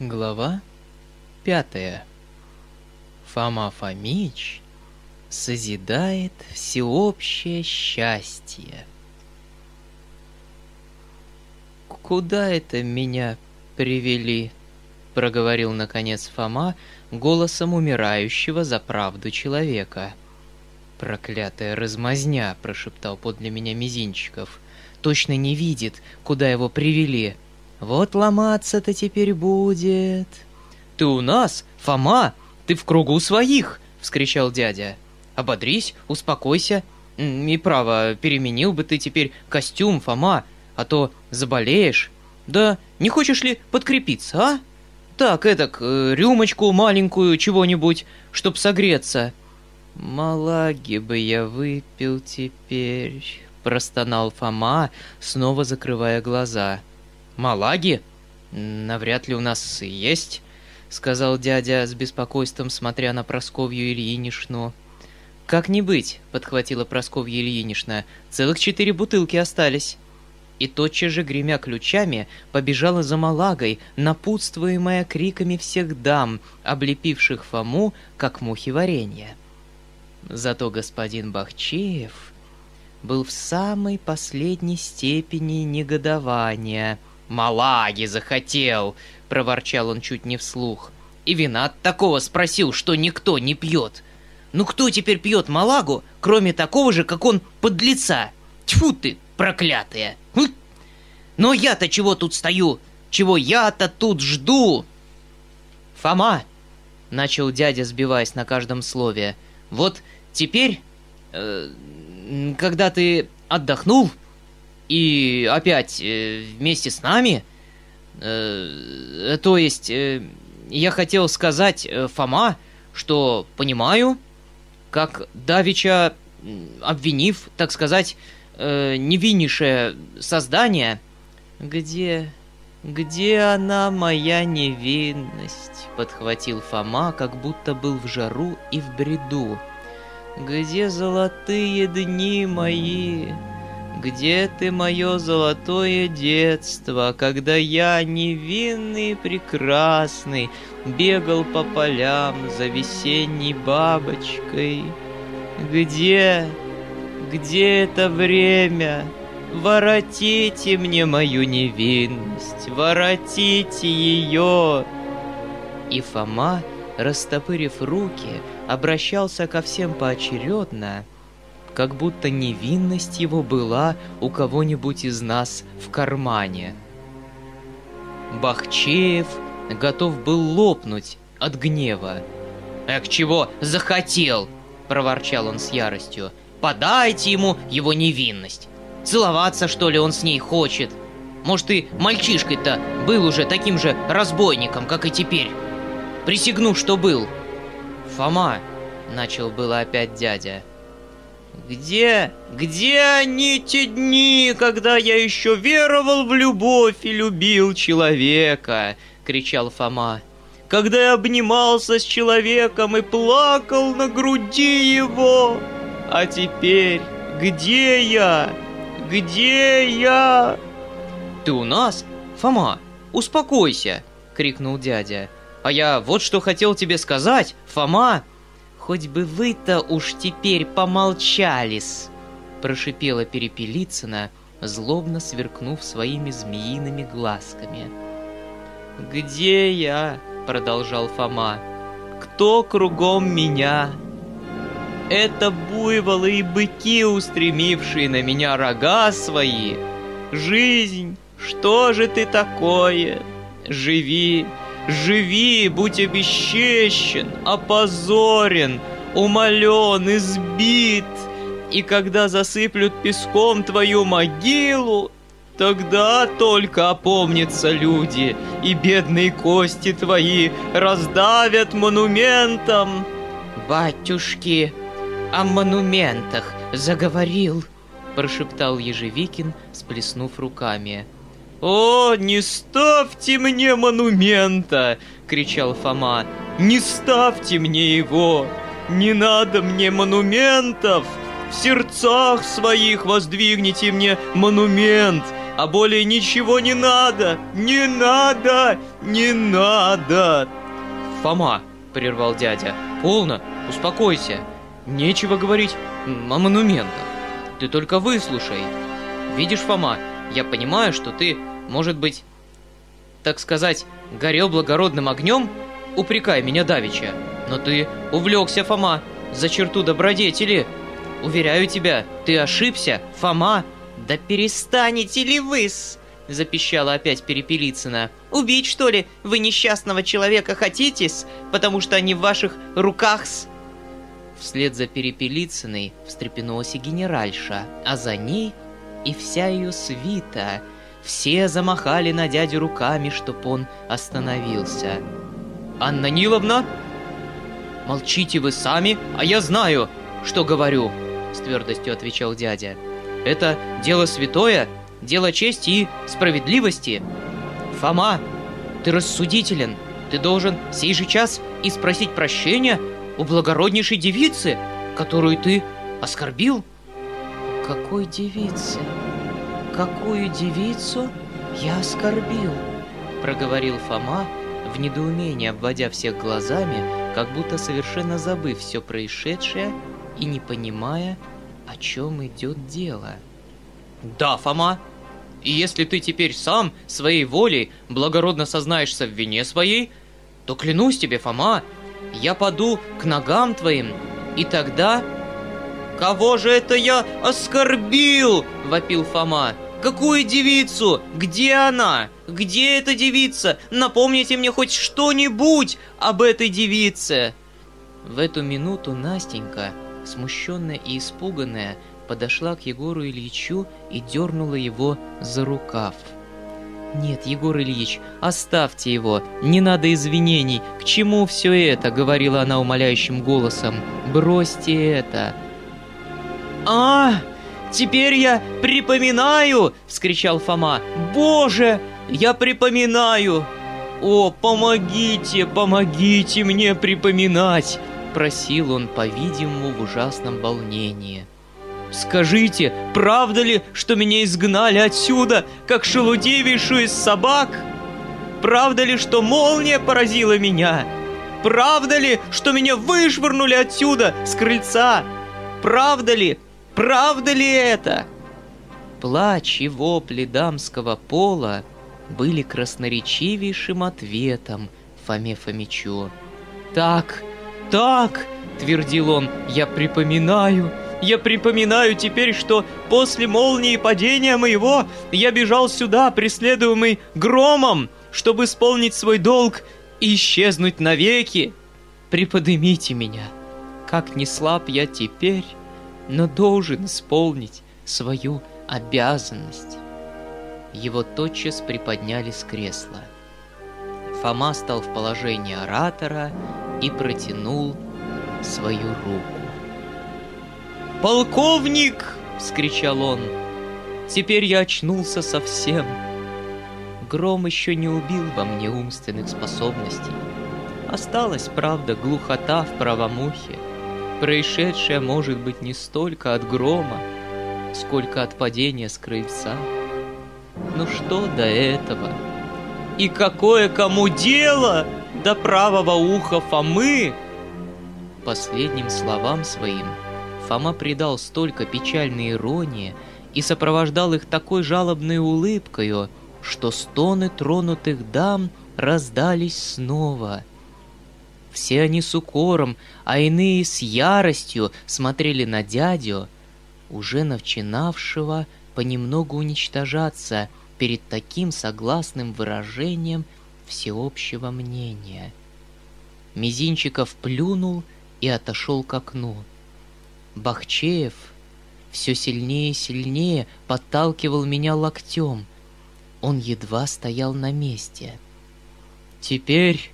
Глава пятая. Фома Фомич созидает всеобщее счастье. «Куда это меня привели?» — проговорил наконец Фома голосом умирающего за правду человека. «Проклятая размазня!» — прошептал подле меня Мизинчиков. «Точно не видит, куда его привели!» Вот ломаться-то теперь будет. Ты у нас, Фома, ты в кругу своих, вскричал дядя. Ободрись, успокойся. И право, переменил бы ты теперь костюм, Фома, а то заболеешь. Да не хочешь ли подкрепиться, а? Так, эдак, э, рюмочку маленькую чего-нибудь, чтоб согреться. Малаги бы я выпил теперь, простонал Фома, снова закрывая глаза. Малаги? Навряд ли у нас есть, сказал дядя с беспокойством, смотря на Просковью Ильинишну. Как не быть, подхватила Просковья Ильинична, целых четыре бутылки остались. И тотчас же, гремя ключами, побежала за Малагой, напутствуемая криками всех дам, облепивших Фому, как мухи варенья. Зато господин Бахчеев был в самой последней степени негодования — «Малаги захотел!» — проворчал он чуть не вслух. «И вина от такого спросил, что никто не пьет. Ну кто теперь пьет малагу, кроме такого же, как он, подлеца? Тьфу ты, проклятая! Хм! Но я-то чего тут стою? Чего я-то тут жду?» «Фома!» — начал дядя, сбиваясь на каждом слове. «Вот теперь, э, когда ты отдохнул, и опять э, вместе с нами? Э, то есть, э, я хотел сказать, э, Фома, что понимаю, как Давича, обвинив, так сказать, э, невиннейшее создание, где... «Где она, моя невинность?» — подхватил Фома, как будто был в жару и в бреду. «Где золотые дни мои?» Где ты, мое золотое детство, когда я, невинный и прекрасный, бегал по полям за весенней бабочкой? Где, где это время? Воротите мне мою невинность, воротите ее!» И Фома, растопырив руки, обращался ко всем поочередно — как будто невинность его была у кого-нибудь из нас в кармане. Бахчеев готов был лопнуть от гнева. «Эх, чего захотел!» — проворчал он с яростью. «Подайте ему его невинность! Целоваться, что ли, он с ней хочет? Может, и мальчишкой-то был уже таким же разбойником, как и теперь? Присягну, что был!» «Фома!» — начал было опять дядя. Где, где они те дни, когда я еще веровал в любовь и любил человека? кричал Фома. Когда я обнимался с человеком и плакал на груди его. А теперь где я? Где я? Ты у нас? Фома, успокойся, крикнул дядя. А я вот что хотел тебе сказать, Фома. «Хоть бы вы-то уж теперь помолчались!» Прошипела Перепелицына, злобно сверкнув своими змеиными глазками. «Где я?» — продолжал Фома. «Кто кругом меня?» «Это буйволы и быки, устремившие на меня рога свои! Жизнь, что же ты такое? Живи, Живи, будь обесчещен, опозорен, умолен, избит. И когда засыплют песком твою могилу, Тогда только опомнятся люди, и бедные кости твои раздавят монументом. Батюшки, о монументах заговорил, прошептал Ежевикин, сплеснув руками. «О, не ставьте мне монумента!» — кричал Фома. «Не ставьте мне его! Не надо мне монументов! В сердцах своих воздвигните мне монумент! а более ничего не надо! Не надо! Не надо!» «Фома!» — прервал дядя. «Полно! Успокойся! Нечего говорить о монументах. Ты только выслушай. Видишь, Фома, я понимаю, что ты, может быть, так сказать, горел благородным огнем, упрекай меня давеча. Но ты увлекся, Фома, за черту добродетели. Уверяю тебя, ты ошибся, Фома. Да перестанете ли вы-с? Запищала опять Перепелицына. «Убить, что ли, вы несчастного человека хотите-с, потому что они в ваших руках-с?» Вслед за Перепелицыной встрепенулась и генеральша, а за ней и вся ее свита. Все замахали на дядю руками, чтоб он остановился. «Анна Ниловна!» «Молчите вы сами, а я знаю, что говорю!» С твердостью отвечал дядя. «Это дело святое, дело чести и справедливости. Фома, ты рассудителен, ты должен сей же час и спросить прощения у благороднейшей девицы, которую ты оскорбил». «Какой девице? Какую девицу я оскорбил?» Проговорил Фома, в недоумении обводя всех глазами, как будто совершенно забыв все происшедшее и не понимая, о чем идет дело. «Да, Фома, и если ты теперь сам своей волей благородно сознаешься в вине своей, то клянусь тебе, Фома, я паду к ногам твоим, и тогда «Кого же это я оскорбил?» – вопил Фома. «Какую девицу? Где она? Где эта девица? Напомните мне хоть что-нибудь об этой девице!» В эту минуту Настенька, смущенная и испуганная, подошла к Егору Ильичу и дернула его за рукав. «Нет, Егор Ильич, оставьте его, не надо извинений, к чему все это?» — говорила она умоляющим голосом. «Бросьте это!» «А, теперь я припоминаю!» — вскричал Фома. «Боже, я припоминаю!» «О, помогите, помогите мне припоминать!» — просил он, по-видимому, в ужасном волнении. «Скажите, правда ли, что меня изгнали отсюда, как шелудивейшую из собак? Правда ли, что молния поразила меня? Правда ли, что меня вышвырнули отсюда, с крыльца? Правда ли, Правда ли это? Плач и вопли дамского пола были красноречивейшим ответом Фоме Фомичу. «Так, так!» — твердил он. «Я припоминаю, я припоминаю теперь, что после молнии падения моего я бежал сюда, преследуемый громом, чтобы исполнить свой долг и исчезнуть навеки. Приподнимите меня, как не слаб я теперь, но должен исполнить свою обязанность. Его тотчас приподняли с кресла. Фома стал в положении оратора и протянул свою руку. «Полковник!» — вскричал он. «Теперь я очнулся совсем. Гром еще не убил во мне умственных способностей. Осталась, правда, глухота в правом ухе. Происшедшее может быть не столько от грома, сколько от падения с крыльца. Ну что до этого? И какое кому дело до правого уха Фомы? Последним словам своим Фома придал столько печальной иронии и сопровождал их такой жалобной улыбкою, что стоны тронутых дам раздались снова — все они с укором, а иные с яростью смотрели на дядю, уже начинавшего понемногу уничтожаться перед таким согласным выражением всеобщего мнения. Мизинчиков плюнул и отошел к окну. Бахчеев все сильнее и сильнее подталкивал меня локтем. Он едва стоял на месте. Теперь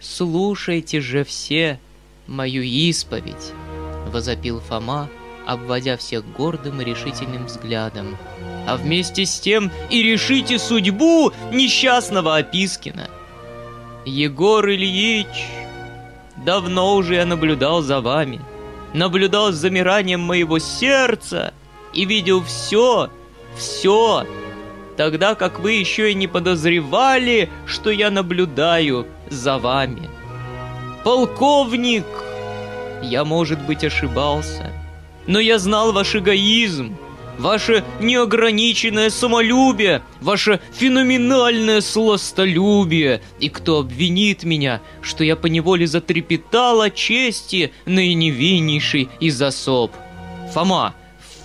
слушайте же все мою исповедь!» — возопил Фома, обводя всех гордым и решительным взглядом. «А вместе с тем и решите судьбу несчастного Опискина!» «Егор Ильич, давно уже я наблюдал за вами, наблюдал с замиранием моего сердца и видел все, все, тогда как вы еще и не подозревали, что я наблюдаю за вами. Полковник! Я, может быть, ошибался, но я знал ваш эгоизм, ваше неограниченное самолюбие, ваше феноменальное сластолюбие. И кто обвинит меня, что я поневоле затрепетал о чести наиневиннейший из особ? Фома,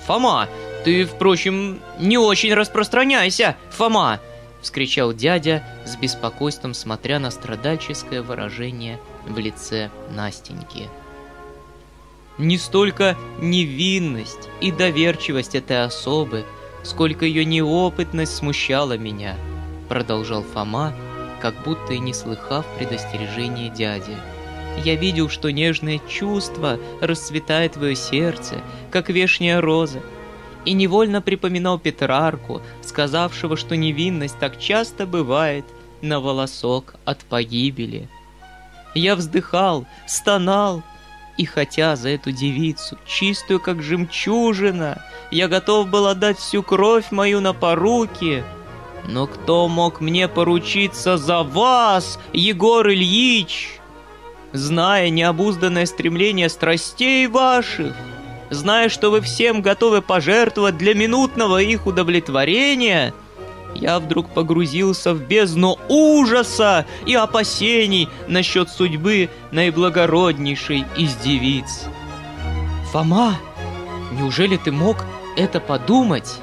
Фома, ты, впрочем, не очень распространяйся, Фома! Вскричал дядя с беспокойством, смотря на страдальческое выражение в лице Настеньки. Не столько невинность и доверчивость этой особы, сколько ее неопытность смущала меня, продолжал Фома, как будто и не слыхав предостережения дяди. Я видел, что нежное чувство расцветает в ее сердце, как вешняя роза, и невольно припоминал Петрарку, сказавшего, что невинность так часто бывает на волосок от погибели. Я вздыхал, стонал, и хотя за эту девицу, чистую как жемчужина, я готов был отдать всю кровь мою на поруки, но кто мог мне поручиться за вас, Егор Ильич? Зная необузданное стремление страстей ваших, зная, что вы всем готовы пожертвовать для минутного их удовлетворения — я вдруг погрузился в бездну ужаса и опасений насчет судьбы наиблагороднейшей из девиц. «Фома, неужели ты мог это подумать?»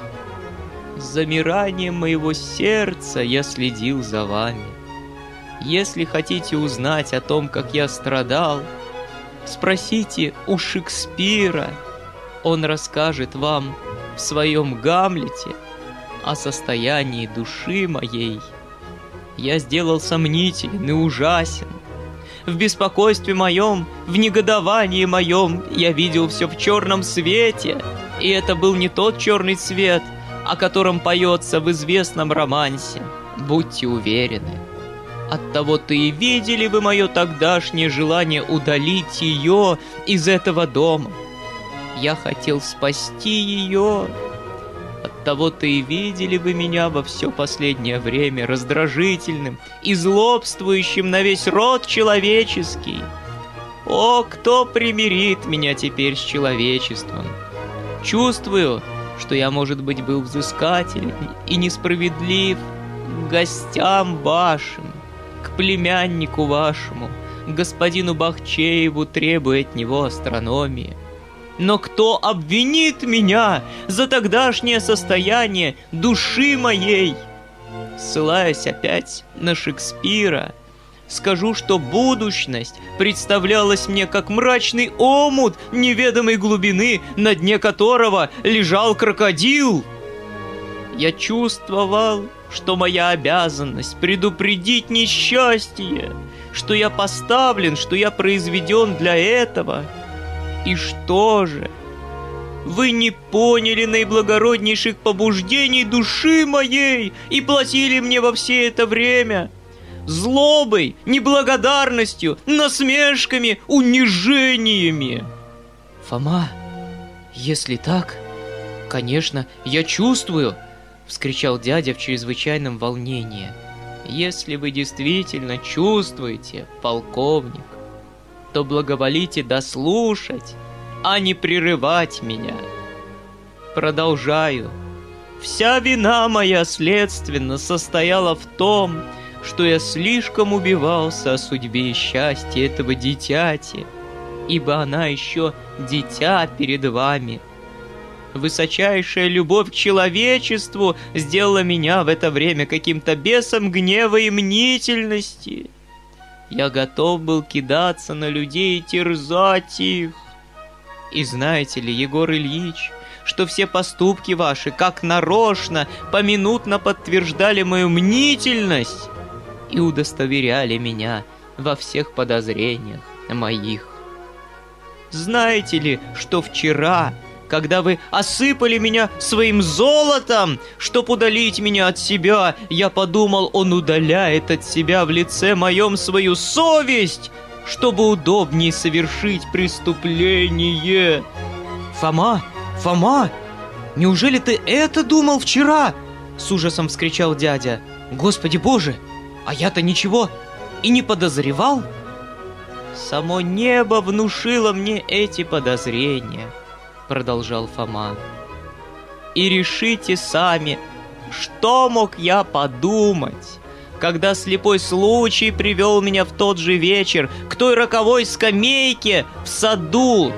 С замиранием моего сердца я следил за вами. Если хотите узнать о том, как я страдал, спросите у Шекспира. Он расскажет вам в своем Гамлете – о состоянии души моей. Я сделал сомнителен и ужасен. В беспокойстве моем, в негодовании моем я видел все в черном свете, и это был не тот черный цвет, о котором поется в известном романсе. Будьте уверены. Оттого-то и видели вы мое тогдашнее желание удалить ее из этого дома. Я хотел спасти ее, того-то и видели вы меня во все последнее время раздражительным и злобствующим на весь род человеческий. О, кто примирит меня теперь с человечеством? Чувствую, что я, может быть, был взыскателен и несправедлив к гостям вашим, к племяннику вашему, господину Бахчееву, требуя от него астрономии. Но кто обвинит меня за тогдашнее состояние души моей? Ссылаясь опять на Шекспира, скажу, что будущность представлялась мне как мрачный омут неведомой глубины, на дне которого лежал крокодил. Я чувствовал, что моя обязанность предупредить несчастье, что я поставлен, что я произведен для этого — и что же? Вы не поняли наиблагороднейших побуждений души моей и платили мне во все это время злобой, неблагодарностью, насмешками, унижениями. Фома, если так, конечно, я чувствую, вскричал дядя в чрезвычайном волнении. Если вы действительно чувствуете, полковник, то благоволите дослушать, а не прерывать меня. Продолжаю. Вся вина моя, следственно, состояла в том, что я слишком убивался о судьбе и счастье этого дитяти, ибо она еще дитя перед вами. Высочайшая любовь к человечеству сделала меня в это время каким-то бесом гнева и мнительности. Я готов был кидаться на людей и терзать их. И знаете ли, Егор Ильич, что все поступки ваши, как нарочно, поминутно подтверждали мою мнительность и удостоверяли меня во всех подозрениях моих. Знаете ли, что вчера когда вы осыпали меня своим золотом, чтоб удалить меня от себя, я подумал, он удаляет от себя в лице моем свою совесть, чтобы удобнее совершить преступление. Фома, Фома, неужели ты это думал вчера? С ужасом вскричал дядя. Господи боже, а я-то ничего и не подозревал? Само небо внушило мне эти подозрения, продолжал Фома. И решите сами, что мог я подумать, когда слепой случай привел меня в тот же вечер к той роковой скамейке в саду.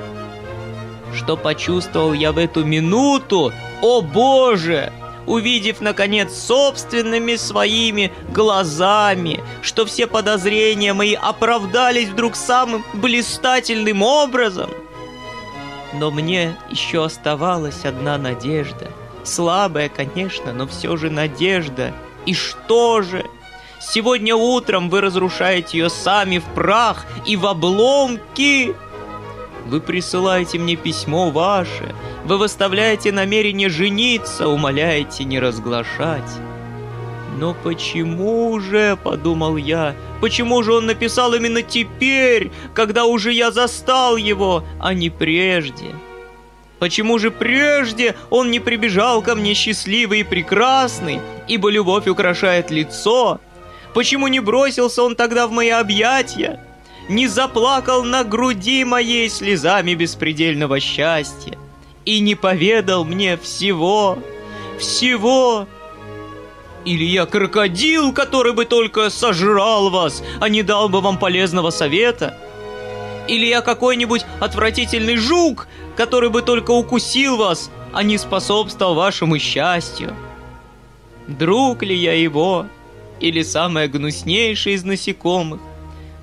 Что почувствовал я в эту минуту, о боже! увидев, наконец, собственными своими глазами, что все подозрения мои оправдались вдруг самым блистательным образом. Но мне еще оставалась одна надежда. Слабая, конечно, но все же надежда. И что же? Сегодня утром вы разрушаете ее сами в прах и в обломки. Вы присылаете мне письмо ваше, вы выставляете намерение жениться, умоляете не разглашать. Но почему же, подумал я, почему же он написал именно теперь, когда уже я застал его, а не прежде? Почему же прежде он не прибежал ко мне счастливый и прекрасный, ибо любовь украшает лицо? Почему не бросился он тогда в мои объятия? Не заплакал на груди моей слезами беспредельного счастья? и не поведал мне всего, всего. Или я крокодил, который бы только сожрал вас, а не дал бы вам полезного совета? Или я какой-нибудь отвратительный жук, который бы только укусил вас, а не способствовал вашему счастью? Друг ли я его, или самое гнуснейшее из насекомых?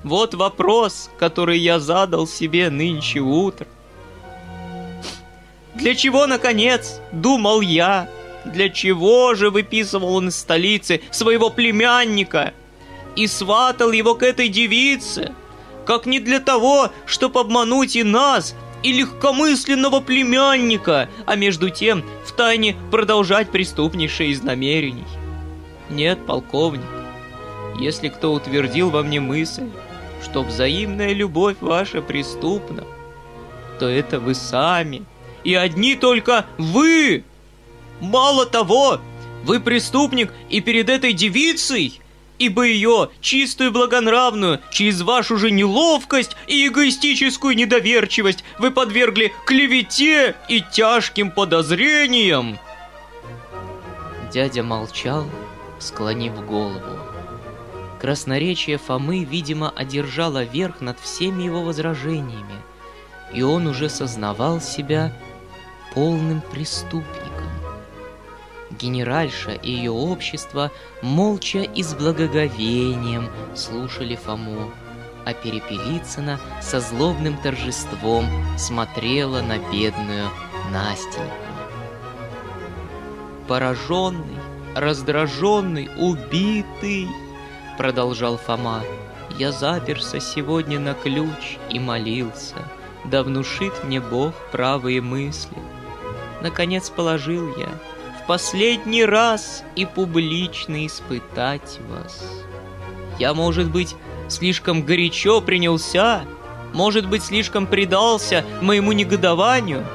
Вот вопрос, который я задал себе нынче утром. Для чего, наконец, думал я, для чего же выписывал он из столицы своего племянника и сватал его к этой девице, как не для того, чтобы обмануть и нас, и легкомысленного племянника, а между тем втайне продолжать преступнейшее из намерений. Нет, полковник, если кто утвердил во мне мысль, что взаимная любовь ваша преступна, то это вы сами – и одни только вы. Мало того, вы преступник и перед этой девицей, ибо ее, чистую благонравную, через вашу же неловкость и эгоистическую недоверчивость вы подвергли клевете и тяжким подозрениям. Дядя молчал, склонив голову. Красноречие Фомы, видимо, одержало верх над всеми его возражениями, и он уже сознавал себя полным преступником. Генеральша и ее общество молча и с благоговением слушали Фому, а Перепелицына со злобным торжеством смотрела на бедную Настеньку. Пораженный, раздраженный, убитый, продолжал Фома, я заперся сегодня на ключ и молился, да внушит мне Бог правые мысли — наконец положил я последний раз и публично испытать вас. Я, может быть, слишком горячо принялся, может быть, слишком предался моему негодованию,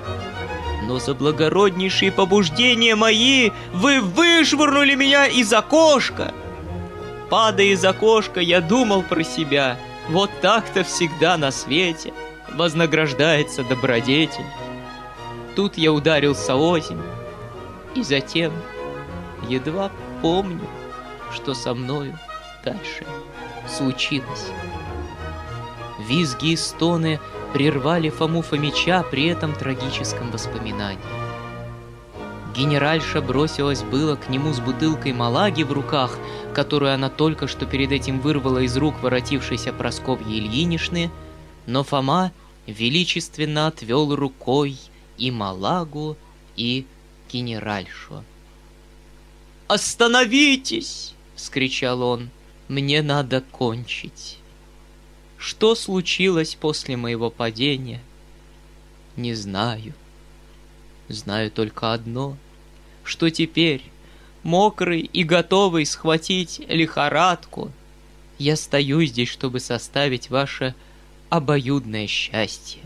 но за благороднейшие побуждения мои вы вышвырнули меня из окошка. Падая из окошка, я думал про себя, вот так-то всегда на свете вознаграждается добродетель. Тут я ударился озимь, и затем едва помню, что со мною дальше случилось. Визги и стоны прервали Фому Фомича при этом трагическом воспоминании. Генеральша бросилась было к нему с бутылкой малаги в руках, которую она только что перед этим вырвала из рук воротившейся Просковьи Ильинишны, но Фома величественно отвел рукой и Малагу, и генеральшу. «Остановитесь!» — вскричал он. «Мне надо кончить». Что случилось после моего падения? Не знаю. Знаю только одно, что теперь, мокрый и готовый схватить лихорадку, я стою здесь, чтобы составить ваше обоюдное счастье.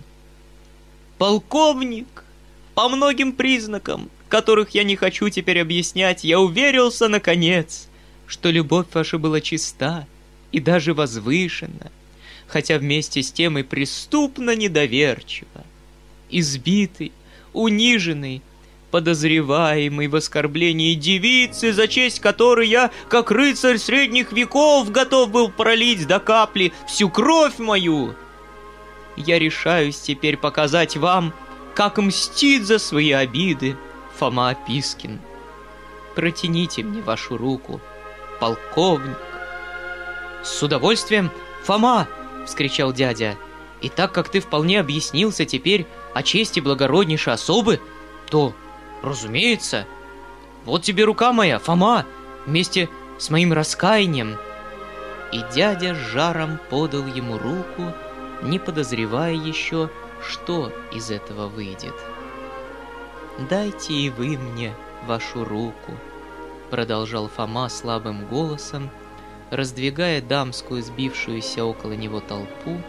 Полковник, по многим признакам, которых я не хочу теперь объяснять, я уверился, наконец, что любовь ваша была чиста и даже возвышена, хотя вместе с тем и преступно недоверчива. Избитый, униженный, подозреваемый в оскорблении девицы, за честь которой я, как рыцарь средних веков, готов был пролить до капли всю кровь мою. Я решаюсь теперь показать вам, как мстит за свои обиды Фома Пискин. Протяните мне вашу руку, полковник. С удовольствием, Фома! — вскричал дядя. «И так как ты вполне объяснился теперь о чести благороднейшей особы, то Разумеется. Вот тебе рука моя, Фома, вместе с моим раскаянием. И дядя с жаром подал ему руку, не подозревая еще, что из этого выйдет. «Дайте и вы мне вашу руку», — продолжал Фома слабым голосом, раздвигая дамскую сбившуюся около него толпу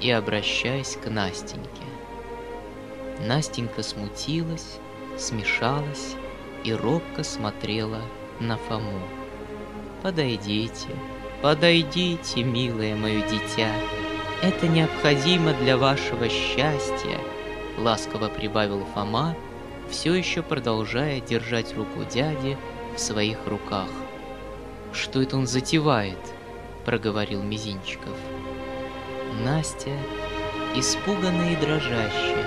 и обращаясь к Настеньке. Настенька смутилась, смешалась и робко смотрела на Фому. «Подойдите, подойдите, милое мое дитя, это необходимо для вашего счастья», — ласково прибавил Фома, все еще продолжая держать руку дяди в своих руках. «Что это он затевает?» — проговорил Мизинчиков. Настя, испуганная и дрожащая,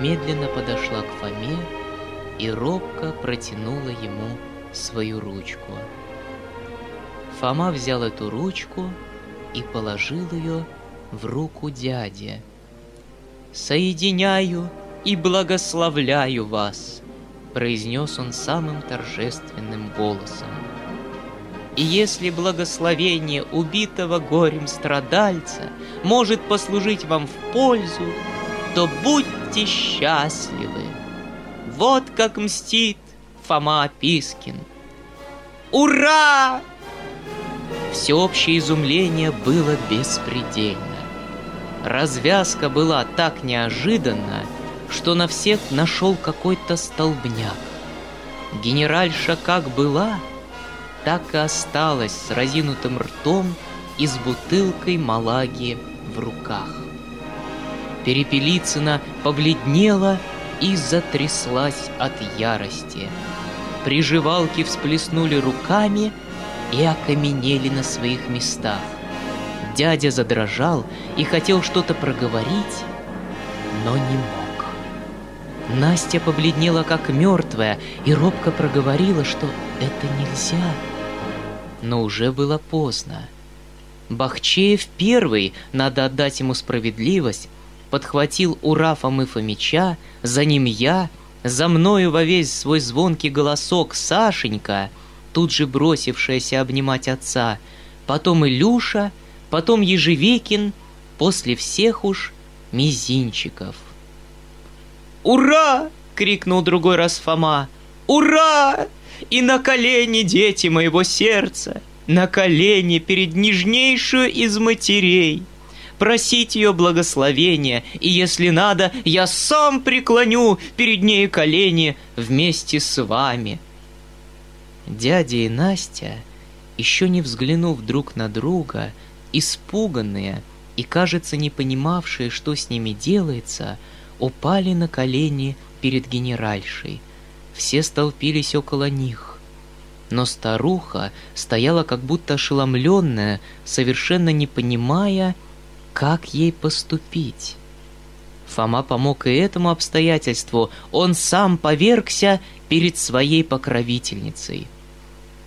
медленно подошла к Фоме и робко протянула ему свою ручку. Фома взял эту ручку и положил ее в руку дяди. «Соединяю и благословляю вас», — произнес он самым торжественным голосом. И если благословение убитого горем страдальца может послужить вам в пользу, то будьте счастливы. Вот как мстит Фома Пискин. Ура! Всеобщее изумление было беспредельно. Развязка была так неожиданна, что на всех нашел какой-то столбняк. Генеральша как была, так и осталась с разинутым ртом и с бутылкой малаги в руках. Перепелицына побледнела и затряслась от ярости. Приживалки всплеснули руками и окаменели на своих местах. Дядя задрожал и хотел что-то проговорить, но не мог. Настя побледнела как мертвая и робко проговорила, что это нельзя. Но уже было поздно. Бахчеев первый, надо отдать ему справедливость, подхватил у Рафа Фомича, за ним я, за мною во весь свой звонкий голосок Сашенька, тут же бросившаяся обнимать отца, потом Илюша, потом Ежевикин, после всех уж Мизинчиков. «Ура!» — крикнул другой раз Фома. «Ура! И на колени, дети моего сердца, на колени перед нежнейшую из матерей!» просить ее благословения, и если надо, я сам преклоню перед ней колени вместе с вами. Дядя и Настя, еще не взглянув друг на друга, испуганные и, кажется, не понимавшие, что с ними делается, упали на колени перед генеральшей. Все столпились около них. Но старуха стояла как будто ошеломленная, совершенно не понимая как ей поступить? Фома помог и этому обстоятельству, он сам повергся перед своей покровительницей.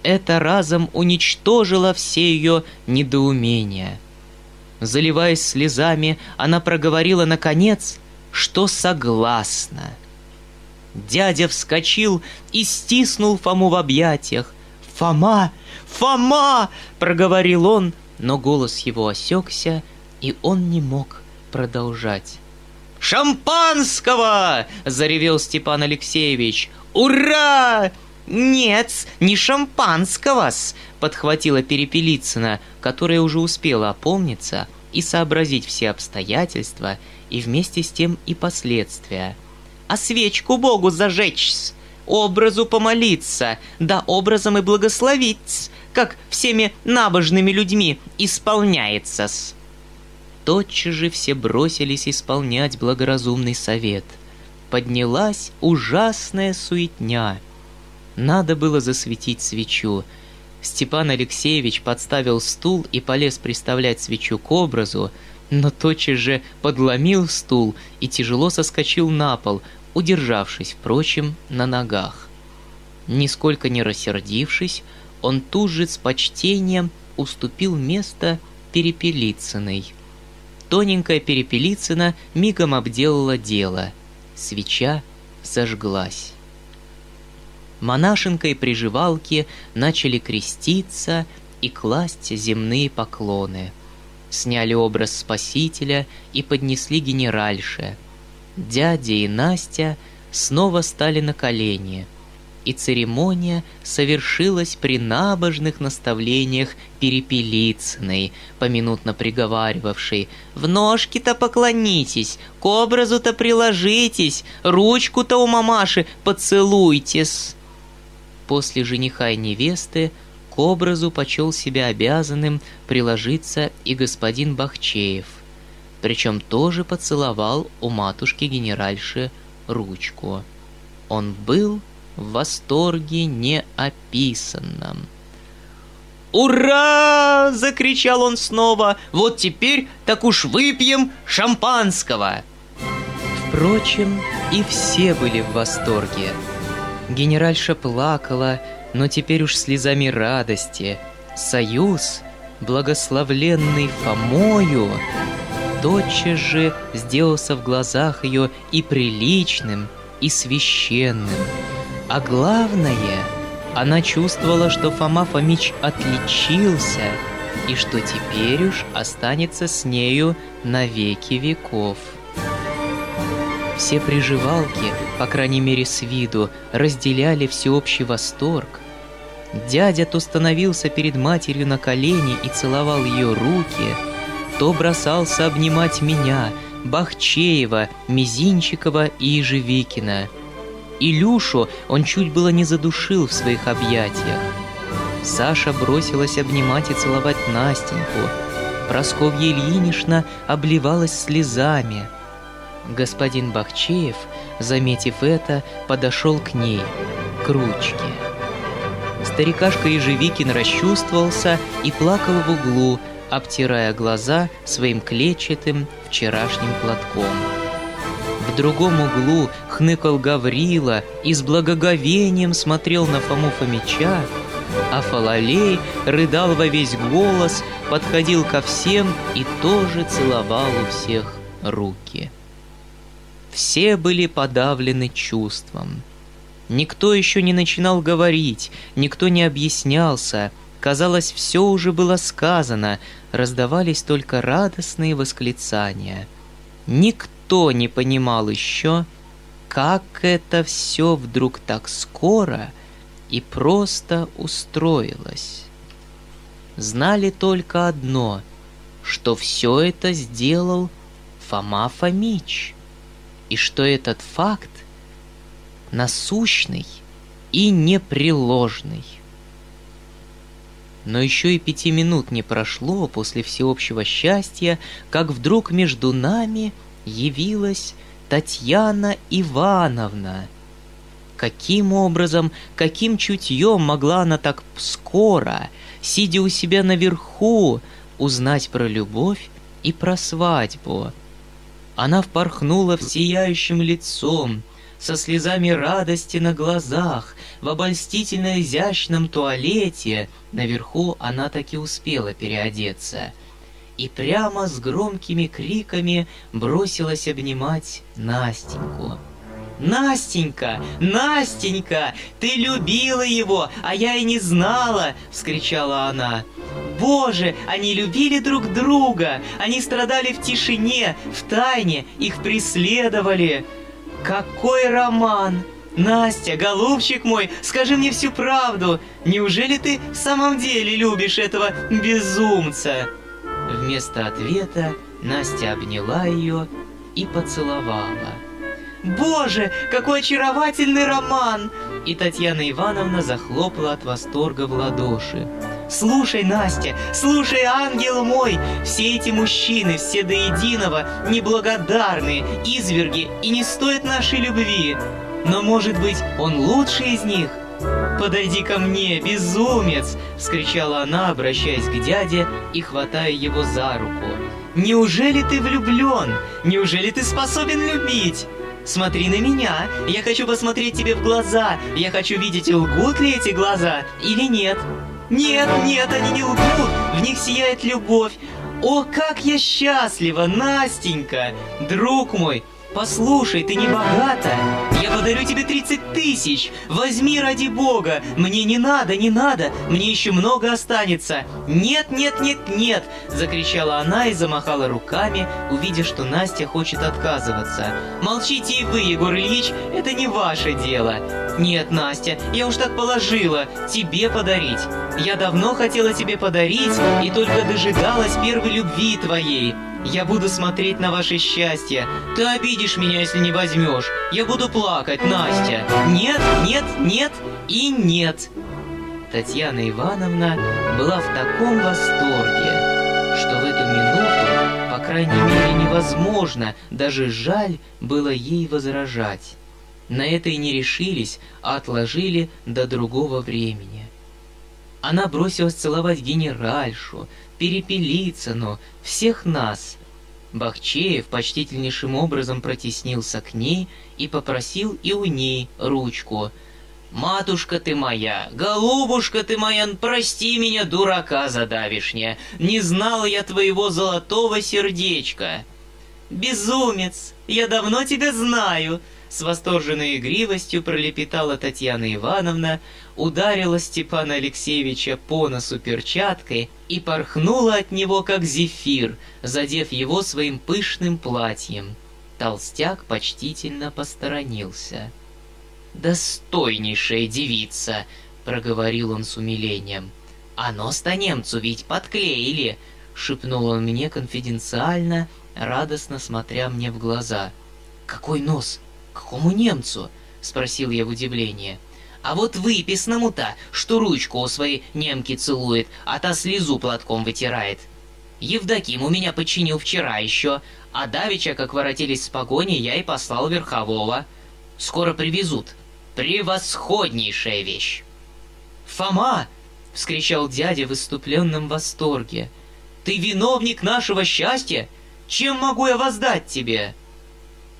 Это разом уничтожило все ее недоумения. Заливаясь слезами, она проговорила наконец, что согласна. Дядя вскочил и стиснул Фому в объятиях. «Фома! Фома!» — проговорил он, но голос его осекся, и он не мог продолжать. «Шампанского!» — заревел Степан Алексеевич. «Ура!» «Нет, не шампанского-с!» — подхватила Перепелицына, которая уже успела опомниться и сообразить все обстоятельства и вместе с тем и последствия. «А свечку Богу зажечь-с! образу помолиться, да образом и благословить, как всеми набожными людьми исполняется-с. Тотчас же все бросились исполнять благоразумный совет. Поднялась ужасная суетня. Надо было засветить свечу. Степан Алексеевич подставил стул и полез приставлять свечу к образу, но тотчас же подломил стул и тяжело соскочил на пол, удержавшись, впрочем, на ногах. Нисколько не рассердившись, он тут же с почтением уступил место Перепелицыной. Тоненькая Перепелицына мигом обделала дело. Свеча зажглась. Монашенка и приживалки начали креститься и класть земные поклоны. Сняли образ Спасителя и поднесли генеральше – дядя и Настя снова стали на колени, и церемония совершилась при набожных наставлениях Перепелицыной, поминутно приговаривавшей «В ножки-то поклонитесь, к образу-то приложитесь, ручку-то у мамаши поцелуйтесь». После жениха и невесты к образу почел себя обязанным приложиться и господин Бахчеев – причем тоже поцеловал у матушки генеральши ручку. Он был в восторге неописанном. «Ура!» — закричал он снова. «Вот теперь так уж выпьем шампанского!» Впрочем, и все были в восторге. Генеральша плакала, но теперь уж слезами радости. Союз, благословленный Фомою, тотчас же сделался в глазах ее и приличным, и священным. А главное, она чувствовала, что Фома Фомич отличился, и что теперь уж останется с нею на веки веков. Все приживалки, по крайней мере с виду, разделяли всеобщий восторг. Дядя то становился перед матерью на колени и целовал ее руки – то бросался обнимать меня, Бахчеева, Мизинчикова и Ежевикина. Илюшу он чуть было не задушил в своих объятиях. Саша бросилась обнимать и целовать Настеньку. Просковья Ильинична обливалась слезами. Господин Бахчеев, заметив это, подошел к ней, к ручке. Старикашка Ежевикин расчувствовался и плакал в углу, обтирая глаза своим клетчатым вчерашним платком. В другом углу хныкал Гаврила и с благоговением смотрел на Фому Фомича, а Фалалей рыдал во весь голос, подходил ко всем и тоже целовал у всех руки. Все были подавлены чувством. Никто еще не начинал говорить, никто не объяснялся — Казалось, все уже было сказано, раздавались только радостные восклицания. Никто не понимал еще, как это все вдруг так скоро и просто устроилось. Знали только одно, что все это сделал Фома Фомич, и что этот факт насущный и непреложный. Но еще и пяти минут не прошло после всеобщего счастья, как вдруг между нами явилась Татьяна Ивановна. Каким образом, каким чутьем могла она так скоро, сидя у себя наверху, узнать про любовь и про свадьбу? Она впорхнула в сияющим лицом, со слезами радости на глазах, в обольстительно изящном туалете, наверху она таки успела переодеться, и прямо с громкими криками бросилась обнимать Настеньку. «Настенька! Настенька! Ты любила его, а я и не знала!» — вскричала она. «Боже, они любили друг друга! Они страдали в тишине, в тайне, их преследовали!» Какой роман! Настя, голубчик мой, скажи мне всю правду. Неужели ты в самом деле любишь этого безумца? Вместо ответа Настя обняла ее и поцеловала. Боже, какой очаровательный роман! и Татьяна Ивановна захлопала от восторга в ладоши. «Слушай, Настя, слушай, ангел мой! Все эти мужчины, все до единого, неблагодарные, изверги и не стоят нашей любви. Но, может быть, он лучший из них?» «Подойди ко мне, безумец!» — вскричала она, обращаясь к дяде и хватая его за руку. «Неужели ты влюблен? Неужели ты способен любить?» Смотри на меня, я хочу посмотреть тебе в глаза, я хочу видеть, лгут ли эти глаза или нет. Нет, нет, они не лгут, в них сияет любовь. О, как я счастлива, Настенька! Друг мой, Послушай, ты не богата. Я подарю тебе 30 тысяч. Возьми ради бога. Мне не надо, не надо. Мне еще много останется. Нет, нет, нет, нет. Закричала она и замахала руками, увидя, что Настя хочет отказываться. Молчите и вы, Егор Ильич, это не ваше дело. Нет, Настя, я уж так положила. Тебе подарить. Я давно хотела тебе подарить и только дожидалась первой любви твоей. Я буду смотреть на ваше счастье. Ты обидишь меня, если не возьмешь. Я буду плакать, Настя. Нет, нет, нет и нет. Татьяна Ивановна была в таком восторге, что в эту минуту, по крайней мере, невозможно, даже жаль было ей возражать. На это и не решились, а отложили до другого времени. Она бросилась целовать генеральшу, Перепелицыну, всех нас. Бахчеев почтительнейшим образом протеснился к ней и попросил и у ней ручку. «Матушка ты моя, голубушка ты моя, прости меня, дурака задавишня, не знал я твоего золотого сердечка». «Безумец, я давно тебя знаю», с восторженной игривостью пролепетала Татьяна Ивановна, ударила Степана Алексеевича по носу перчаткой и порхнула от него, как зефир, задев его своим пышным платьем. Толстяк почтительно посторонился. «Достойнейшая девица!» — проговорил он с умилением. «А нос-то немцу ведь подклеили!» — шепнул он мне конфиденциально, радостно смотря мне в глаза. «Какой нос? Какому немцу?» — спросил я в удивлении. А вот выписному-то, что ручку у своей немки целует, а та слезу платком вытирает. Евдоким у меня починил вчера еще, а давеча, как воротились с погони, я и послал верхового. Скоро привезут. Превосходнейшая вещь. «Фома!» — вскричал дядя в выступленном восторге. «Ты виновник нашего счастья? Чем могу я воздать тебе?»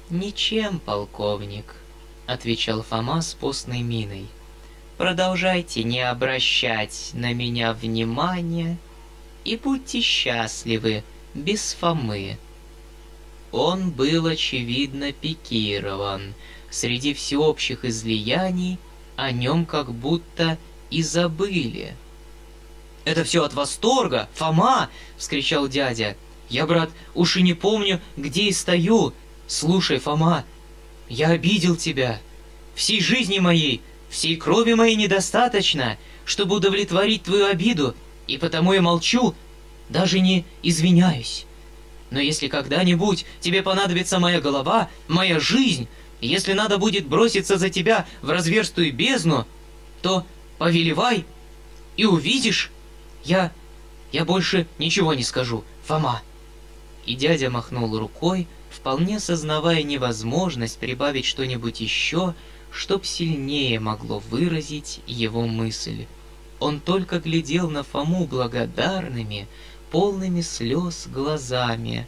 «Ничем, полковник», — отвечал Фома с постной миной. Продолжайте не обращать на меня внимания и будьте счастливы без Фомы. Он был, очевидно, пикирован. Среди всеобщих излияний о нем как будто и забыли. «Это все от восторга, Фома!» — вскричал дядя. «Я, брат, уж и не помню, где и стою. Слушай, Фома, я обидел тебя. Всей жизни моей Всей крови моей недостаточно, чтобы удовлетворить твою обиду, и потому я молчу, даже не извиняюсь. Но если когда-нибудь тебе понадобится моя голова, моя жизнь, если надо будет броситься за тебя в разверстую бездну, то повелевай и увидишь. Я... я больше ничего не скажу, Фома». И дядя махнул рукой, вполне сознавая невозможность прибавить что-нибудь еще, чтоб сильнее могло выразить его мысль. Он только глядел на Фому благодарными, полными слез глазами.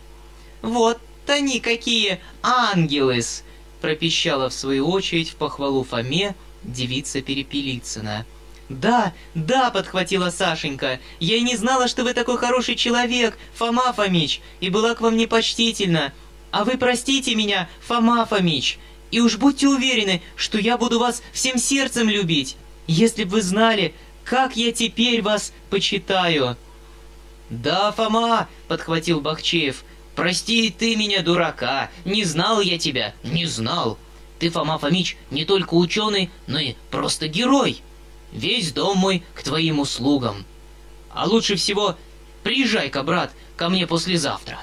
«Вот они какие ангелы-с!» пропищала в свою очередь в похвалу Фоме девица Перепелицына. «Да, да!» — подхватила Сашенька. «Я и не знала, что вы такой хороший человек, Фома Фомич, и была к вам непочтительна. А вы простите меня, Фома Фомич. И уж будьте уверены, что я буду вас всем сердцем любить, если бы вы знали, как я теперь вас почитаю». «Да, Фома!» — подхватил Бахчеев. «Прости ты меня, дурака! Не знал я тебя, не знал! Ты, Фома Фомич, не только ученый, но и просто герой! Весь дом мой к твоим услугам! А лучше всего приезжай-ка, брат, ко мне послезавтра!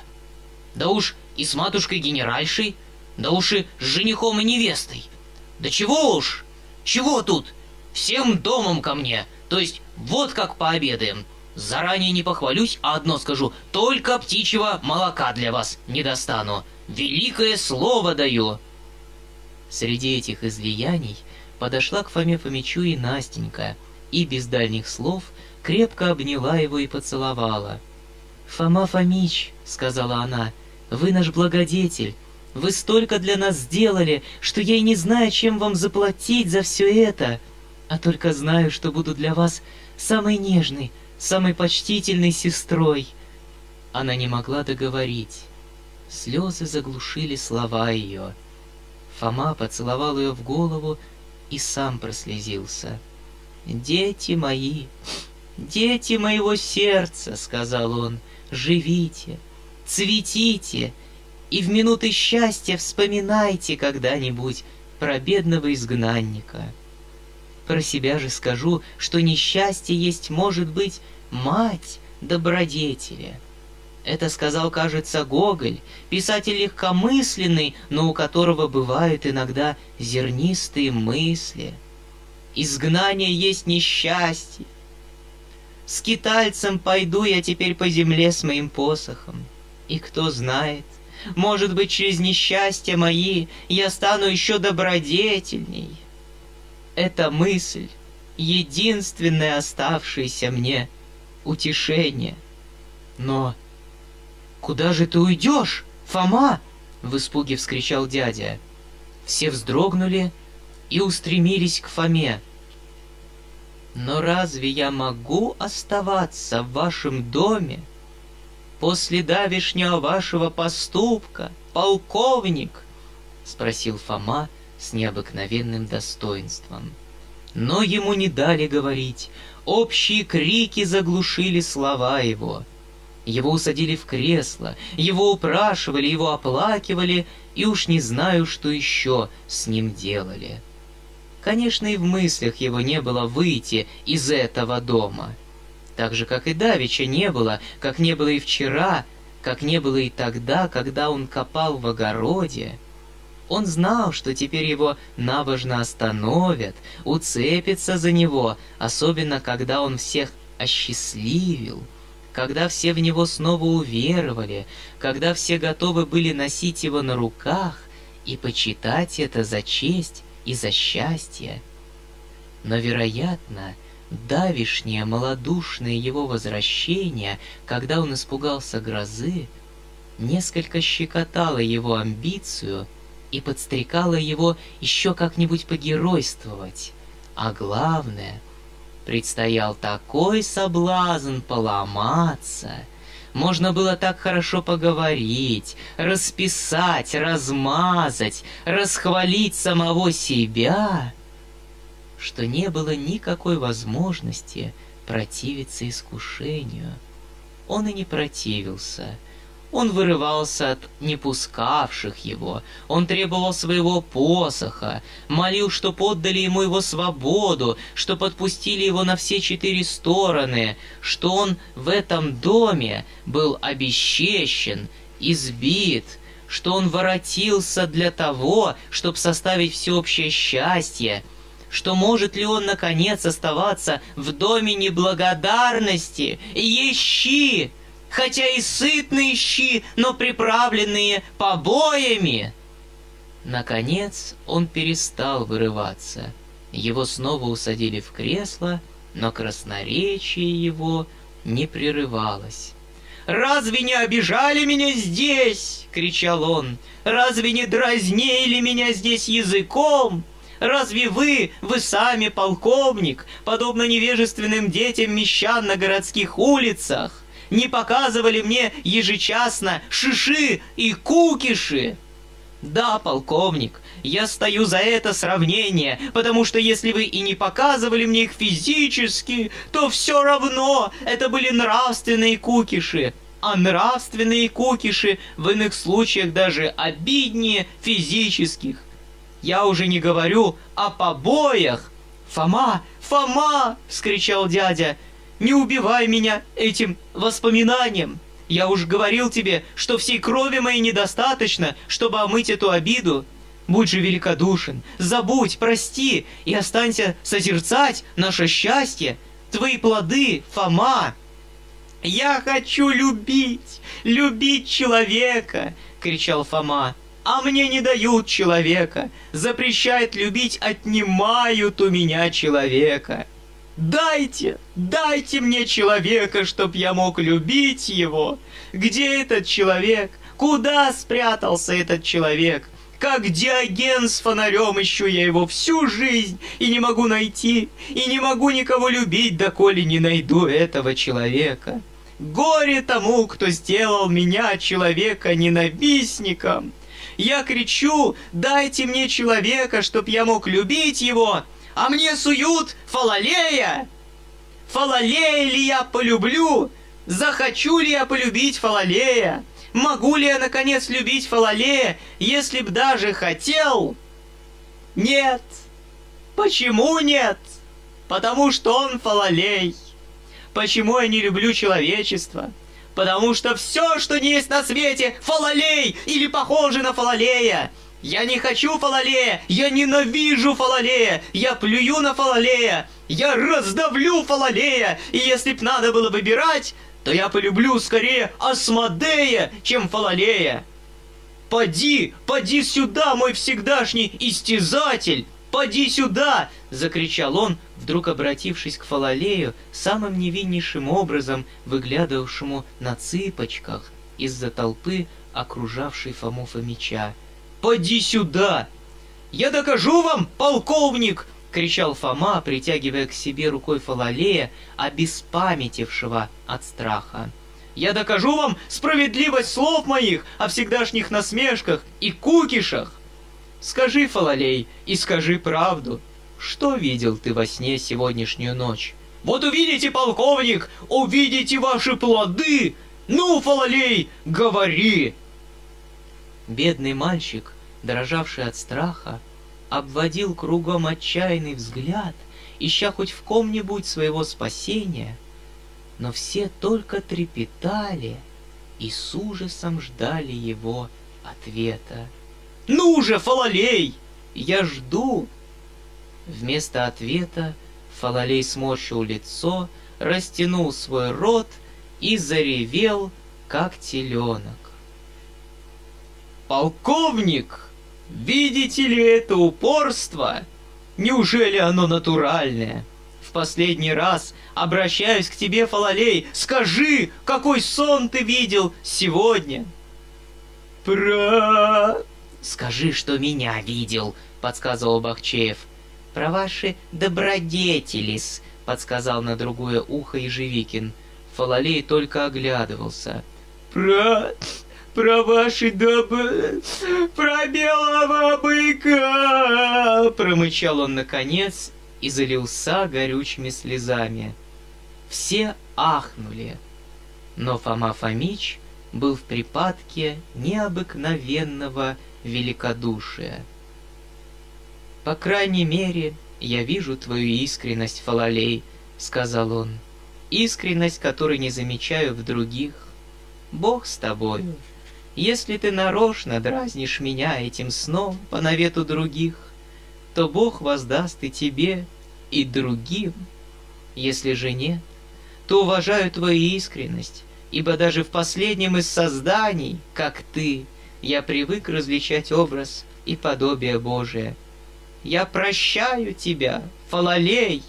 Да уж и с матушкой-генеральшей да уж и с женихом и невестой. Да чего уж, Чего тут? Всем домом ко мне. То есть вот как пообедаем. Заранее не похвалюсь, а одно скажу. Только птичьего молока для вас не достану. Великое слово даю. Среди этих излияний подошла к Фоме Фомичу и Настенька, и без дальних слов крепко обняла его и поцеловала. «Фома Фомич», — сказала она, — «вы наш благодетель, вы столько для нас сделали, что я и не знаю, чем вам заплатить за все это, а только знаю, что буду для вас самой нежной, самой почтительной сестрой». Она не могла договорить. Слезы заглушили слова ее. Фома поцеловал ее в голову и сам прослезился. «Дети мои, дети моего сердца», — сказал он, — «живите, цветите, и в минуты счастья вспоминайте когда-нибудь про бедного изгнанника». Про себя же скажу, что несчастье есть, может быть, мать добродетеля — это сказал, кажется, Гоголь, писатель легкомысленный, но у которого бывают иногда зернистые мысли. Изгнание есть несчастье. С китайцем пойду я теперь по земле с моим посохом. И кто знает, может быть, через несчастья мои я стану еще добродетельней. Эта мысль — единственное оставшееся мне утешение. Но «Куда же ты уйдешь, Фома?» — в испуге вскричал дядя. Все вздрогнули и устремились к Фоме. «Но разве я могу оставаться в вашем доме после давешнего вашего поступка, полковник?» — спросил Фома с необыкновенным достоинством. Но ему не дали говорить, общие крики заглушили слова его — его усадили в кресло, его упрашивали, его оплакивали, и уж не знаю, что еще с ним делали. Конечно, и в мыслях его не было выйти из этого дома. Так же, как и Давича не было, как не было и вчера, как не было и тогда, когда он копал в огороде. Он знал, что теперь его набожно остановят, уцепятся за него, особенно когда он всех осчастливил — когда все в него снова уверовали, когда все готовы были носить его на руках и почитать это за честь и за счастье. Но, вероятно, давишнее малодушное его возвращение, когда он испугался грозы, несколько щекотало его амбицию и подстрекало его еще как-нибудь погеройствовать. А главное, предстоял такой соблазн поломаться. Можно было так хорошо поговорить, расписать, размазать, расхвалить самого себя, что не было никакой возможности противиться искушению. Он и не противился — он вырывался от непускавших его, он требовал своего посоха, молил, что поддали ему его свободу, что подпустили его на все четыре стороны, что он в этом доме был обесчещен, избит, что он воротился для того, чтобы составить всеобщее счастье, что может ли он, наконец, оставаться в доме неблагодарности, ищи, хотя и сытные щи, но приправленные побоями. Наконец он перестал вырываться. Его снова усадили в кресло, но красноречие его не прерывалось. «Разве не обижали меня здесь?» — кричал он. «Разве не дразнили меня здесь языком?» Разве вы, вы сами полковник, подобно невежественным детям мещан на городских улицах? не показывали мне ежечасно шиши и кукиши. Да, полковник, я стою за это сравнение, потому что если вы и не показывали мне их физически, то все равно это были нравственные кукиши. А нравственные кукиши в иных случаях даже обиднее физических. Я уже не говорю о побоях. «Фома! Фома!» — вскричал дядя. Не убивай меня этим воспоминанием. Я уж говорил тебе, что всей крови моей недостаточно, чтобы омыть эту обиду. Будь же великодушен, забудь, прости и останься созерцать наше счастье, твои плоды, Фома. Я хочу любить, любить человека, кричал Фома. А мне не дают человека, запрещает любить, отнимают у меня человека. Дайте, дайте мне человека, чтоб я мог любить его. Где этот человек? Куда спрятался этот человек? Как Диоген с фонарем ищу я его всю жизнь и не могу найти, и не могу никого любить, доколе не найду этого человека. Горе тому, кто сделал меня, человека, ненавистником. Я кричу, дайте мне человека, чтоб я мог любить его, а мне суют фалалея. Фалалея ли я полюблю? Захочу ли я полюбить фалалея? Могу ли я, наконец, любить Фалалея, если б даже хотел? Нет. Почему нет? Потому что он Фалалей. Почему я не люблю человечество? Потому что все, что не есть на свете, Фалалей или похоже на Фалалея. Я не хочу Фалалея, я ненавижу Фалалея, я плюю на Фалалея, я раздавлю Фалалея, и если б надо было выбирать, то я полюблю скорее Асмодея, чем Фалалея. «Поди, поди сюда, мой всегдашний истязатель! Поди сюда!» — закричал он, вдруг обратившись к Фалалею самым невиннейшим образом, выглядывавшему на цыпочках из-за толпы, окружавшей Фому Фомича. «Поди сюда! Я докажу вам, полковник, кричал Фома, притягивая к себе рукой Фалалея, обеспамятившего от страха. «Я докажу вам справедливость слов моих о всегдашних насмешках и кукишах! Скажи, Фалалей, и скажи правду. Что видел ты во сне сегодняшнюю ночь? Вот увидите, полковник, увидите ваши плоды! Ну, Фалалей, говори!» Бедный мальчик, дрожавший от страха, обводил кругом отчаянный взгляд, ища хоть в ком-нибудь своего спасения, но все только трепетали и с ужасом ждали его ответа. «Ну же, Фалалей! Я жду!» Вместо ответа Фалалей сморщил лицо, растянул свой рот и заревел, как теленок. «Полковник!» Видите ли это упорство? Неужели оно натуральное? В последний раз обращаюсь к тебе, Фалалей, скажи, какой сон ты видел сегодня? Про... Скажи, что меня видел, подсказывал Бахчеев. Про ваши добродетелис, подсказал на другое ухо Ежевикин. Фалалей только оглядывался. Про про ваши доб... про белого быка!» Промычал он наконец и залился горючими слезами. Все ахнули, но Фома Фомич был в припадке необыкновенного великодушия. «По крайней мере, я вижу твою искренность, Фалалей», — сказал он, — «искренность, которой не замечаю в других. Бог с тобой». Если ты нарочно дразнишь меня этим сном по навету других, то Бог воздаст и тебе, и другим. Если же нет, то уважаю твою искренность, ибо даже в последнем из созданий, как ты, я привык различать образ и подобие Божие. Я прощаю тебя, Фалалей!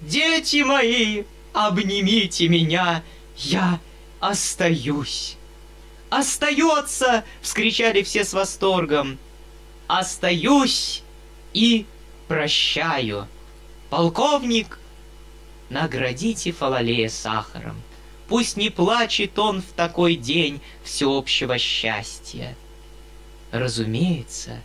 Дети мои, обнимите меня, я остаюсь. «Остается!» — вскричали все с восторгом. «Остаюсь и прощаю! Полковник, наградите Фалалея сахаром. Пусть не плачет он в такой день всеобщего счастья». Разумеется,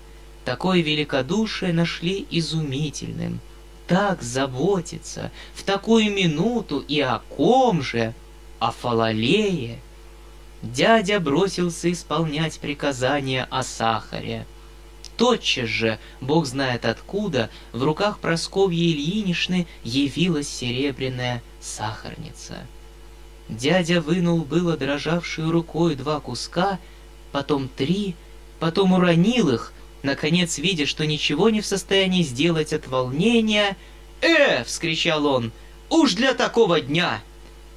такое великодушие нашли изумительным. Так заботиться в такую минуту и о ком же? О Фалалее — дядя бросился исполнять приказания о сахаре. Тотчас же, бог знает откуда, в руках Просковьи Ильиничны явилась серебряная сахарница. Дядя вынул было дрожавшую рукой два куска, потом три, потом уронил их, Наконец, видя, что ничего не в состоянии сделать от волнения, «Э!» — вскричал он. «Уж для такого дня!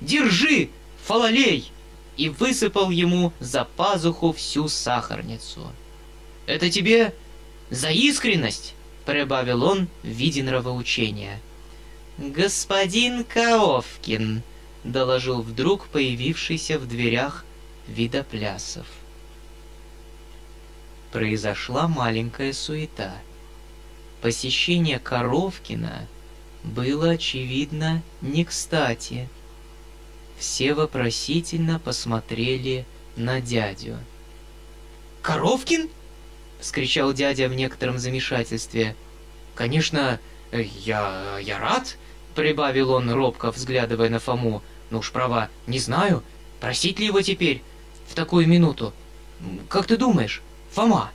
Держи, фалалей!» И высыпал ему за пазуху всю сахарницу. «Это тебе за искренность!» — прибавил он в виде нравоучения. «Господин Каовкин!» — доложил вдруг появившийся в дверях Видоплясов. Произошла маленькая суета. Посещение Коровкина было, очевидно, не кстати. Все вопросительно посмотрели на дядю. «Коровкин?» — вскричал дядя в некотором замешательстве. «Конечно, я... я рад», — прибавил он, робко взглядывая на Фому. «Ну уж, права, не знаю, просить ли его теперь в такую минуту. Как ты думаешь, Фома?»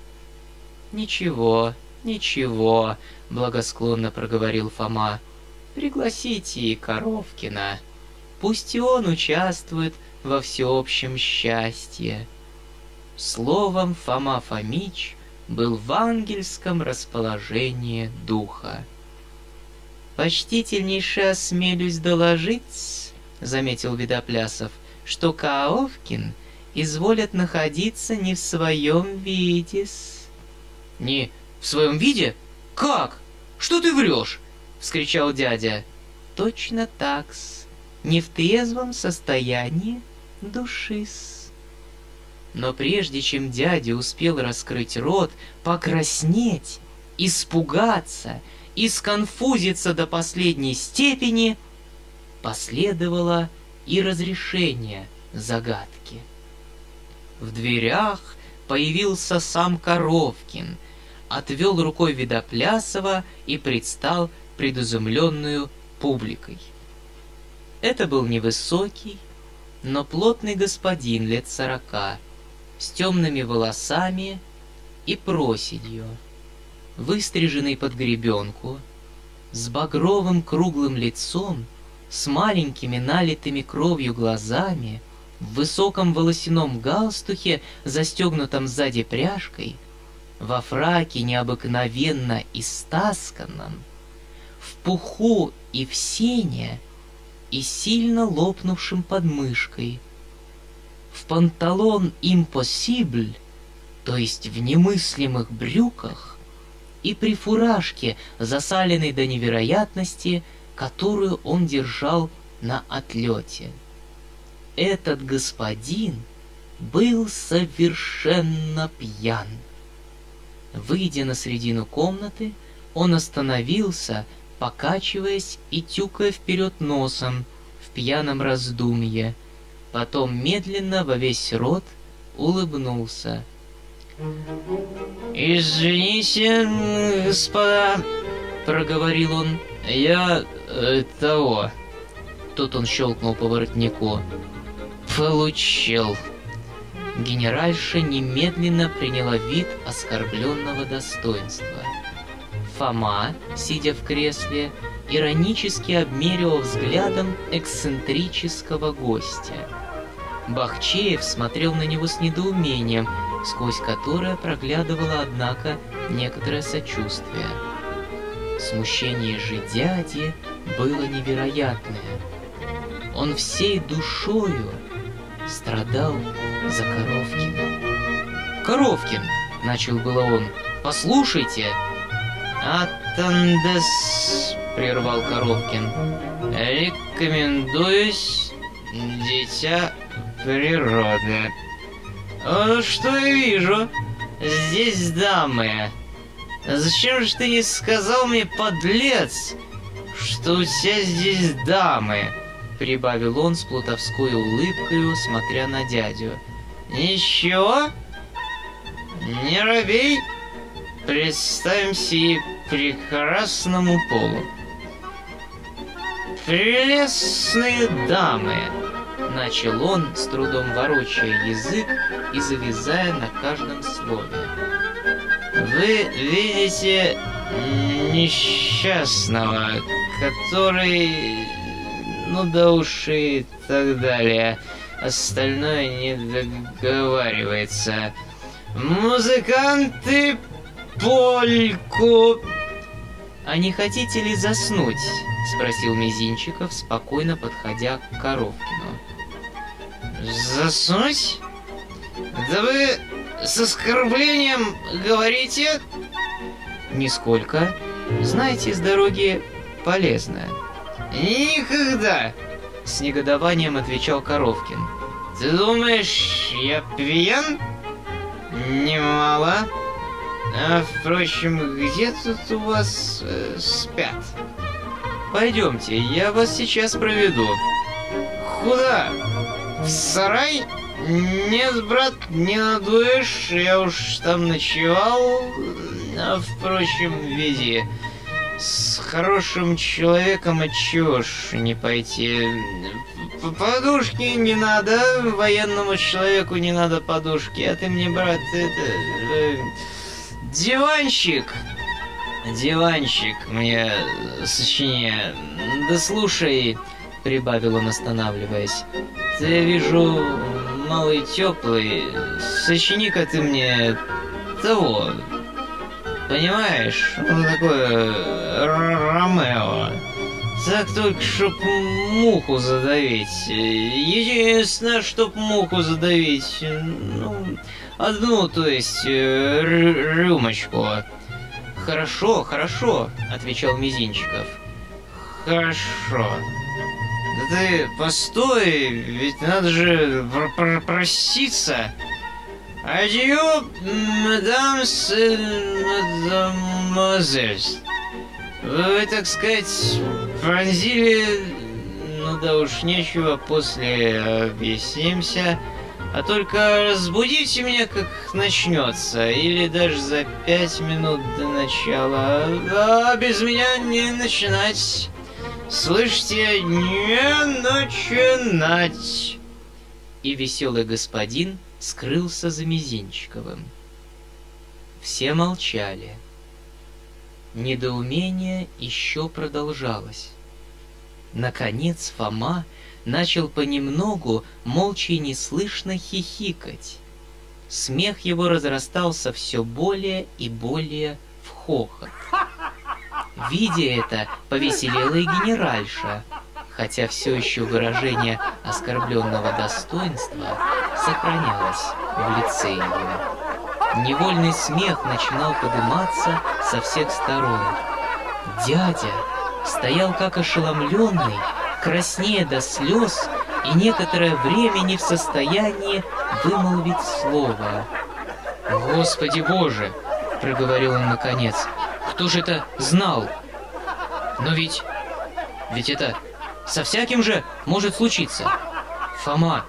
«Ничего, ничего», — благосклонно проговорил Фома. «Пригласите и Коровкина. Пусть и он участвует во всеобщем счастье». Словом, Фома Фомич был в ангельском расположении духа. «Почтительнейше осмелюсь доложить», — заметил Видоплясов, — «что Каовкин изволят находиться не в своем виде -с. «Не в своем виде? Как? Что ты врешь?» — вскричал дядя. «Точно так-с, не в трезвом состоянии души-с». Но прежде чем дядя успел раскрыть рот, покраснеть, испугаться — и сконфузиться до последней степени, последовало и разрешение загадки. В дверях появился сам Коровкин, отвел рукой Видоплясова и предстал предузумленную публикой. Это был невысокий, но плотный господин лет сорока, с темными волосами и проседью выстриженный под гребенку, с багровым круглым лицом, с маленькими налитыми кровью глазами, в высоком волосяном галстухе, застегнутом сзади пряжкой, во фраке необыкновенно истасканном, в пуху и в сене и сильно лопнувшим подмышкой, в панталон импосибль, то есть в немыслимых брюках, и при фуражке, засаленной до невероятности, которую он держал на отлете. Этот господин был совершенно пьян. Выйдя на середину комнаты, он остановился, покачиваясь и тюкая вперед носом в пьяном раздумье. Потом медленно во весь рот улыбнулся — «Извините, господа», — проговорил он, — «я э, того». Тут он щелкнул по воротнику. «Получил». Генеральша немедленно приняла вид оскорбленного достоинства. Фома, сидя в кресле, иронически обмеривал взглядом эксцентрического гостя. Бахчеев смотрел на него с недоумением — сквозь которое проглядывало, однако, некоторое сочувствие. Смущение же дяди было невероятное. Он всей душою страдал за Коровкина. «Коровкин!» — начал было он. «Послушайте!» «Атандес!» — прервал Коровкин. «Рекомендуюсь, дитя природы». А что я вижу? Здесь дамы. Зачем же ты не сказал мне, подлец, что у тебя здесь дамы?» Прибавил он с плутовской улыбкой, смотря на дядю. «Ничего? Не робей? Представимся и прекрасному полу. Прелестные дамы!» Начал он, с трудом ворочая язык и завязая на каждом слове. Вы видите несчастного, который... Ну да уж и так далее. Остальное не договаривается. Музыканты, польку. «А не хотите ли заснуть?» — спросил Мизинчиков, спокойно подходя к Коровкину. «Заснуть? Да вы с оскорблением говорите?» «Нисколько. Знаете, с дороги полезно». «Никогда!» — с негодованием отвечал Коровкин. «Ты думаешь, я пьян?» «Немало. А, впрочем, где тут у вас э, спят?» «Пойдемте, я вас сейчас проведу». «Куда? В сарай?» «Нет, брат, не надуешь, я уж там ночевал, а, впрочем, веди. С хорошим человеком отчего ж не пойти? Подушки не надо, военному человеку не надо подушки, а ты мне, брат, это... Э, диванчик!» «Диванчик мне сочиняет. Да слушай...» — прибавил он, останавливаясь. «Ты, вижу, малый теплый. Сочини-ка ты мне того. Понимаешь? Он такой Ромео. Так только, чтоб муху задавить. Единственное, чтоб муху задавить. Ну, одну, то есть, рюмочку. Хорошо, хорошо, отвечал Мизинчиков. Хорошо. Да ты постой, ведь надо же пр пр проситься. Адью, мадам, мадемуазель. Вы, так сказать, пронзили... Ну да уж нечего, после объяснимся. А только разбудите меня, как начнется, или даже за пять минут до начала. А без меня не начинать. Слышите, не начинать. И веселый господин скрылся за Мизинчиковым. Все молчали. Недоумение еще продолжалось. Наконец Фома начал понемногу, молча и неслышно хихикать. Смех его разрастался все более и более в хохот. Видя это, повеселела и генеральша, хотя все еще выражение оскорбленного достоинства сохранялось в лице ее. Невольный смех начинал подниматься со всех сторон. Дядя стоял как ошеломленный, краснея до слез и некоторое время не в состоянии вымолвить слово. «Господи Боже!» — проговорил он наконец. «Кто же это знал? Но ведь... ведь это со всяким же может случиться. Фома,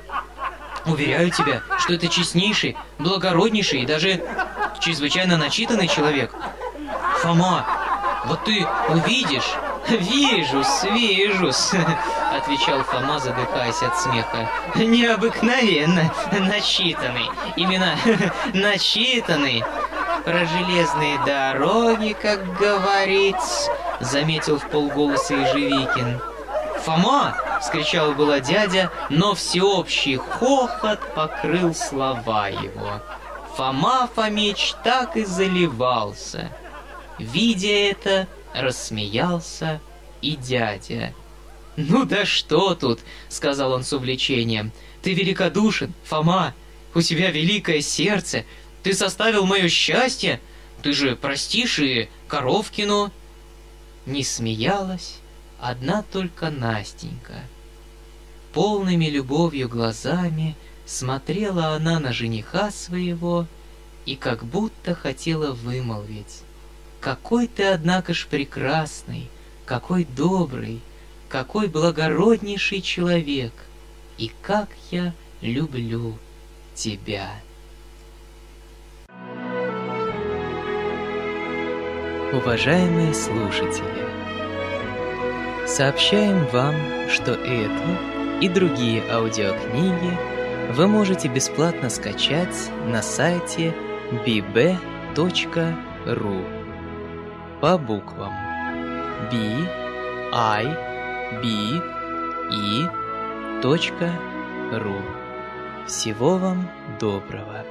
уверяю тебя, что это честнейший, благороднейший и даже чрезвычайно начитанный человек. Фома, вот ты увидишь, «Вижусь, вижусь», — отвечал Фома, задыхаясь от смеха. «Необыкновенно начитанный, именно начитанный. Про железные дороги, как говорится», — заметил в полголоса Ежевикин. «Фома!» — вскричал было дядя, но всеобщий хохот покрыл слова его. Фома Фомич так и заливался. Видя это, рассмеялся и дядя. «Ну да что тут?» — сказал он с увлечением. «Ты великодушен, Фома! У тебя великое сердце! Ты составил мое счастье! Ты же простишь и Коровкину!» Не смеялась одна только Настенька. Полными любовью глазами смотрела она на жениха своего и как будто хотела вымолвить. Какой ты, однако ж, прекрасный, какой добрый, какой благороднейший человек, и как я люблю тебя. Уважаемые слушатели, сообщаем вам, что эту и другие аудиокниги вы можете бесплатно скачать на сайте bb.ru по буквам B, I, B, E, ру. Всего вам доброго!